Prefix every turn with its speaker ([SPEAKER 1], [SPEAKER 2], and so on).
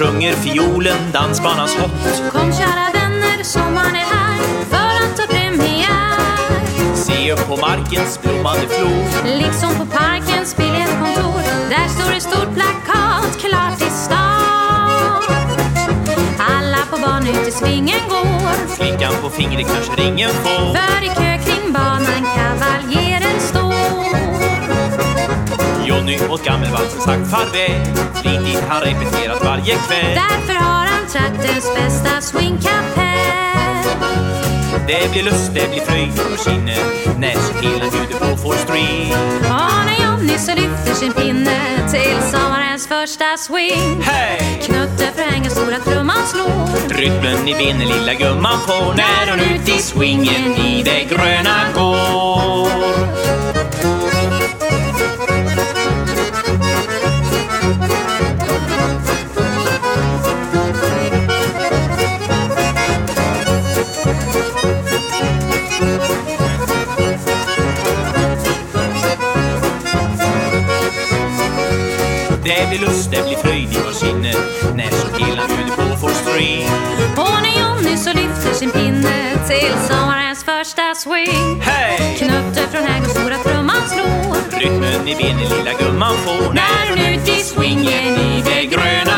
[SPEAKER 1] sjunger fiolen dansbanans hot.
[SPEAKER 2] Kom kära vänner, sommaren är här för att ta premiär.
[SPEAKER 1] Se upp på markens blommande flor.
[SPEAKER 2] Liksom på parkens biljettkontor, där står ett stort plakat klart till start. Alla på barn ut i svingen går,
[SPEAKER 1] Flickan på fingret kanske ringen får.
[SPEAKER 2] för i kö
[SPEAKER 1] Johnny åt gammelvalsen sagt farväl. Flitigt han repeterat varje kväll.
[SPEAKER 2] Därför har han traktens bästa swingkapell.
[SPEAKER 1] Det blir lust, det blir fröjd för sinne när killen bjuder på Fourth Street.
[SPEAKER 2] Och när Johnny så lyfter sin pinne till sommarens första swing.
[SPEAKER 1] Hej!
[SPEAKER 2] Knutterfrängen stora trumman slår.
[SPEAKER 1] Rytmen i benen lilla gumman får när hon ut i swingen i det gröna går. Det blir lust, det blir fröjd i vår sinne när så killen bjuder på Fourth Street.
[SPEAKER 2] Och när Johnny så lyfter sin pinne till sommarens första swing.
[SPEAKER 1] Hej!
[SPEAKER 2] Knutte från hägg och stora trumman slår.
[SPEAKER 1] Rytmen i benen lilla gumman får när hon ut i swingen i det gröna.